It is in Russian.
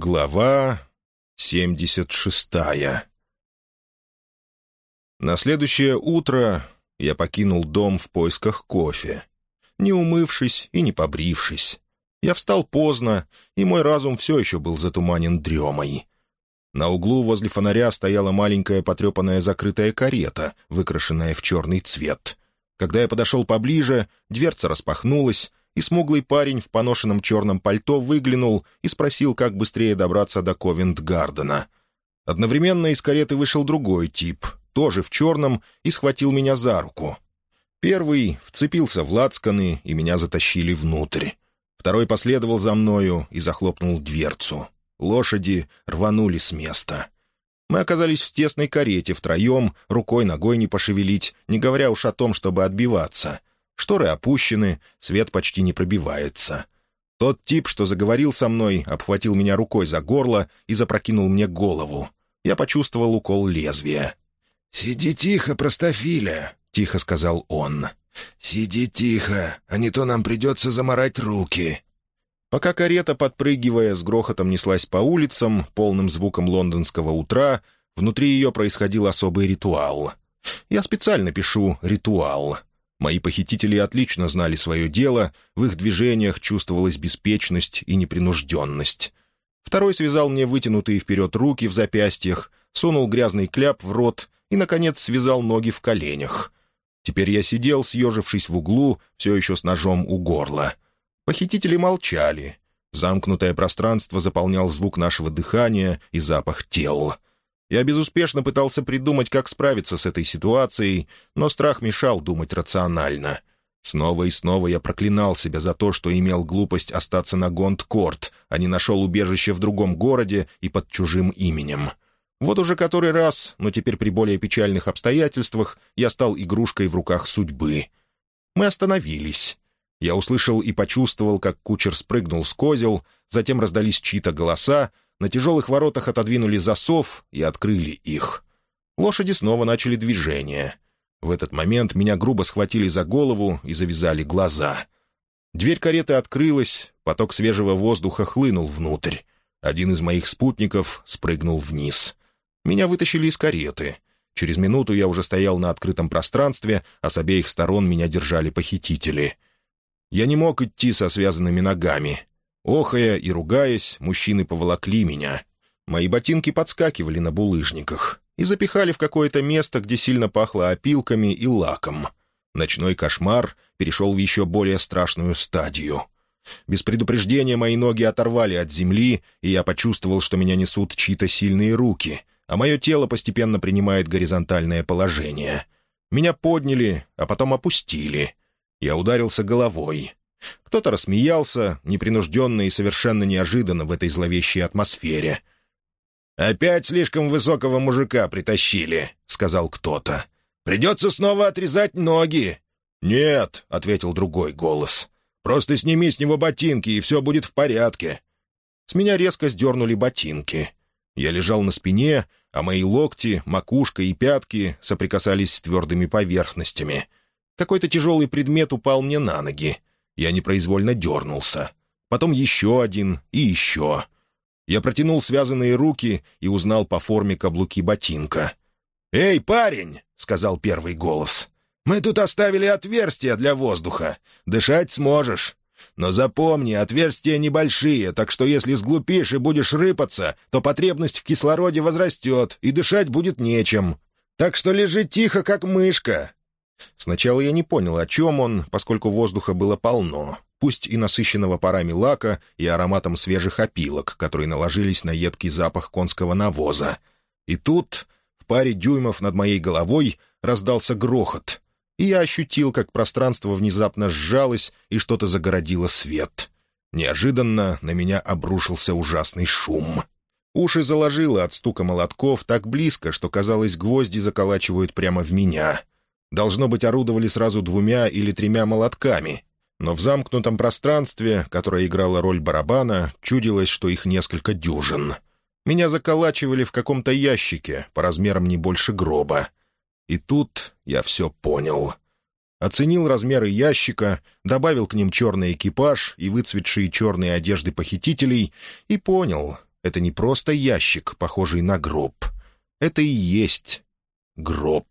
Глава 76 На следующее утро я покинул дом в поисках кофе. Не умывшись и не побрившись. Я встал поздно, и мой разум все еще был затуманен дремой. На углу возле фонаря стояла маленькая потрепанная закрытая карета, выкрашенная в черный цвет. Когда я подошел поближе, дверца распахнулась, и смуглый парень в поношенном черном пальто выглянул и спросил, как быстрее добраться до Ковент-Гардена. Одновременно из кареты вышел другой тип, тоже в черном, и схватил меня за руку. Первый вцепился в лацканы, и меня затащили внутрь. Второй последовал за мною и захлопнул дверцу. Лошади рванули с места. Мы оказались в тесной карете втроем, рукой ногой не пошевелить, не говоря уж о том, чтобы отбиваться. Шторы опущены, свет почти не пробивается. Тот тип, что заговорил со мной, обхватил меня рукой за горло и запрокинул мне голову. Я почувствовал укол лезвия. «Сиди тихо, простофиля», — тихо сказал он. «Сиди тихо, а не то нам придется заморать руки». Пока карета, подпрыгивая, с грохотом неслась по улицам, полным звуком лондонского утра, внутри ее происходил особый ритуал. Я специально пишу «ритуал». Мои похитители отлично знали свое дело, в их движениях чувствовалась беспечность и непринужденность. Второй связал мне вытянутые вперед руки в запястьях, сунул грязный кляп в рот и, наконец, связал ноги в коленях. Теперь я сидел, съежившись в углу, все еще с ножом у горла. Похитители молчали. Замкнутое пространство заполнял звук нашего дыхания и запах тел — я безуспешно пытался придумать, как справиться с этой ситуацией, но страх мешал думать рационально. Снова и снова я проклинал себя за то, что имел глупость остаться на Гонд-Корт, а не нашел убежище в другом городе и под чужим именем. Вот уже который раз, но теперь при более печальных обстоятельствах, я стал игрушкой в руках судьбы. Мы остановились. Я услышал и почувствовал, как кучер спрыгнул с козел, затем раздались чьи-то голоса, на тяжелых воротах отодвинули засов и открыли их. Лошади снова начали движение. В этот момент меня грубо схватили за голову и завязали глаза. Дверь кареты открылась, поток свежего воздуха хлынул внутрь. Один из моих спутников спрыгнул вниз. Меня вытащили из кареты. Через минуту я уже стоял на открытом пространстве, а с обеих сторон меня держали похитители. Я не мог идти со связанными ногами. Охая и ругаясь, мужчины поволокли меня. Мои ботинки подскакивали на булыжниках и запихали в какое-то место, где сильно пахло опилками и лаком. Ночной кошмар перешел в еще более страшную стадию. Без предупреждения мои ноги оторвали от земли, и я почувствовал, что меня несут чьи-то сильные руки, а мое тело постепенно принимает горизонтальное положение. Меня подняли, а потом опустили. Я ударился головой. Кто-то рассмеялся, непринужденно и совершенно неожиданно в этой зловещей атмосфере. «Опять слишком высокого мужика притащили», — сказал кто-то. «Придется снова отрезать ноги». «Нет», — ответил другой голос. «Просто сними с него ботинки, и все будет в порядке». С меня резко сдернули ботинки. Я лежал на спине, а мои локти, макушка и пятки соприкасались с твердыми поверхностями. Какой-то тяжелый предмет упал мне на ноги. Я непроизвольно дернулся. Потом еще один и еще. Я протянул связанные руки и узнал по форме каблуки ботинка. «Эй, парень!» — сказал первый голос. «Мы тут оставили отверстия для воздуха. Дышать сможешь. Но запомни, отверстия небольшие, так что если сглупишь и будешь рыпаться, то потребность в кислороде возрастет, и дышать будет нечем. Так что лежи тихо, как мышка. Сначала я не понял, о чем он, поскольку воздуха было полно, пусть и насыщенного парами лака и ароматом свежих опилок, которые наложились на едкий запах конского навоза. И тут, в паре дюймов над моей головой, раздался грохот, и я ощутил, как пространство внезапно сжалось и что-то загородило свет. Неожиданно на меня обрушился ужасный шум. Уши заложило от стука молотков так близко, что, казалось, гвозди заколачивают прямо в меня — Должно быть, орудовали сразу двумя или тремя молотками, но в замкнутом пространстве, которое играло роль барабана, чудилось, что их несколько дюжин. Меня заколачивали в каком-то ящике, по размерам не больше гроба. И тут я все понял. Оценил размеры ящика, добавил к ним черный экипаж и выцветшие черные одежды похитителей и понял. это не просто ящик, похожий на гроб. Это и есть гроб.